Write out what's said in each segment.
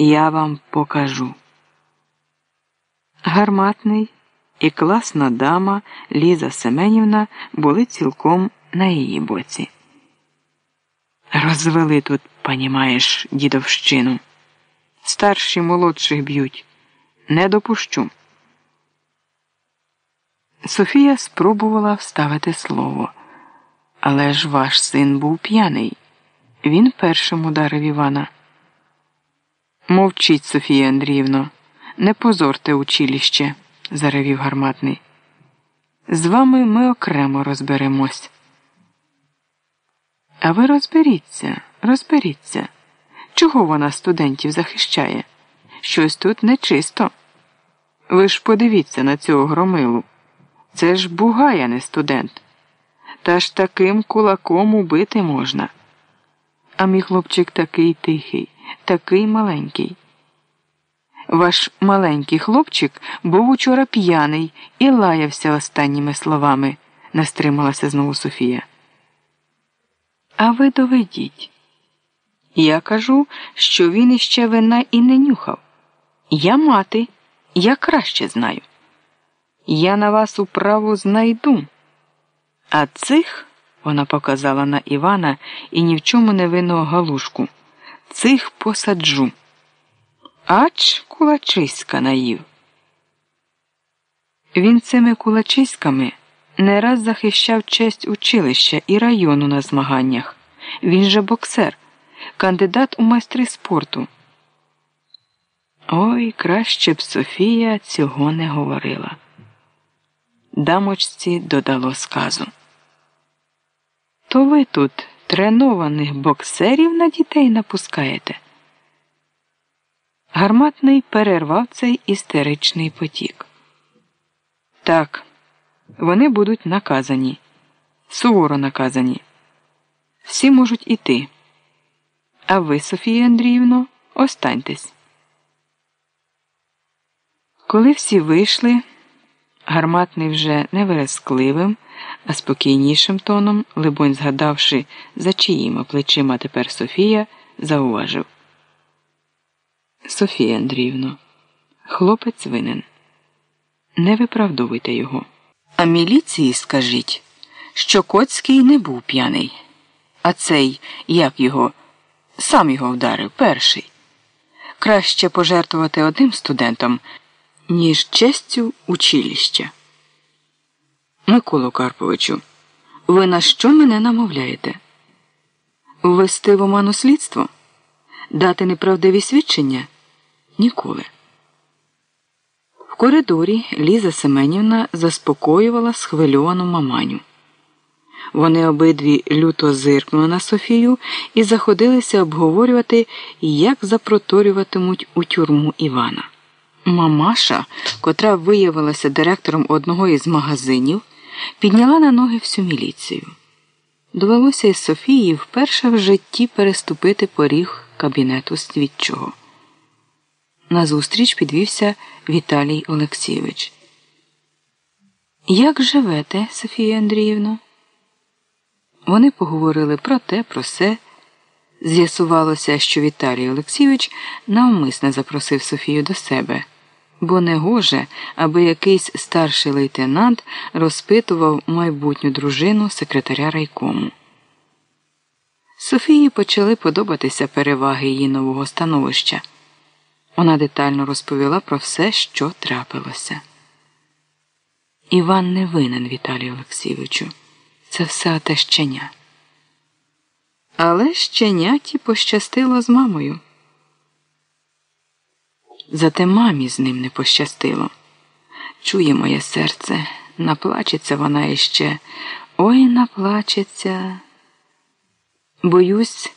Я вам покажу. Гарматний і класна дама Ліза Семенівна були цілком на її боці. Розвели тут, понімаєш, дідовщину. Старші молодших б'ють. Не допущу. Софія спробувала вставити слово. Але ж ваш син був п'яний. Він першим ударив Івана. Мовчіть, Софія Андріївно, не позорте училище, заревів гарматний. З вами ми окремо розберемось. А ви розберіться, розберіться. Чого вона студентів захищає? Щось тут нечисто. Ви ж подивіться на цього громилу. Це ж бугай, не студент. Та ж таким кулаком убити можна. А мій хлопчик такий тихий, такий маленький. Ваш маленький хлопчик був учора п'яний і лаявся останніми словами, настрималася знову Софія. А ви доведіть. Я кажу, що він іще вина і не нюхав. Я мати, я краще знаю. Я на вас управу знайду. А цих, вона показала на Івана і ні в чому не винного галушку, цих посаджу. Ач кулачиська наїв. Він цими кулачиськами не раз захищав честь училища і району на змаганнях. Він же боксер, кандидат у майстри спорту. Ой, краще б Софія цього не говорила. Дамочці додало сказу. То ви тут тренованих боксерів на дітей напускаєте? Гарматний перервав цей істеричний потік. Так, вони будуть наказані, суворо наказані. Всі можуть іти. А ви, Софія Андріївно, останьтесь. Коли всі вийшли, гарматний вже не верескливим, а спокійнішим тоном, либонь, згадавши, за чиїми плечима тепер Софія, зауважив. Софія Андріївно, хлопець винен. Не виправдовуйте його. А міліції скажіть, що Коцький не був п'яний, а цей, як його, сам його вдарив перший. Краще пожертвувати одним студентом, ніж честю училища. Миколо Карповичу, ви на що мене намовляєте? Ввести в оману слідство? Дати неправдиві свідчення? Ніколи. В коридорі Ліза Семенівна заспокоювала схвильовану маманю. Вони обидві люто зиркнули на Софію і заходилися обговорювати, як запроторюватимуть у тюрму Івана. Мамаша, котра виявилася директором одного із магазинів, підняла на ноги всю міліцію. Довелося із Софії вперше в житті переступити поріг кабінету слідчого. Назустріч підвівся Віталій Олексійович. Як живете, Софія Андріївна? Вони поговорили про те, про се. З'ясувалося, що Віталій Олексійович навмисне запросив Софію до себе, бо не гоже, аби якийсь старший лейтенант розпитував майбутню дружину секретаря райкому. Софії почали подобатися переваги її нового становища. Вона детально розповіла про все, що трапилося. Іван не винен Віталію Олексійовичу. Це все те щеня. Але щеняті пощастило з мамою. Зате мамі з ним не пощастило. Чує моє серце, наплачеться вона іще. Ой, наплачеться. Боюсь,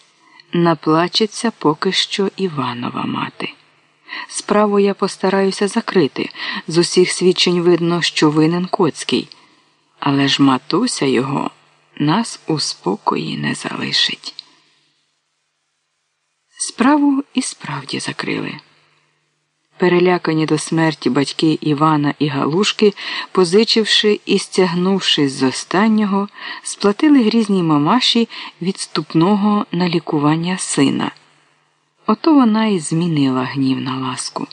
наплачеться поки що Іванова мати. Справу я постараюся закрити. З усіх свідчень видно, що винен Коцький. Але ж матуся його нас у спокої не залишить. Справу і справді закрили. Перелякані до смерті батьки Івана і Галушки, позичивши і стягнувшись з останнього, сплатили грізній мамаші відступного на лікування сина. Ото вона і змінила гнів на ласку.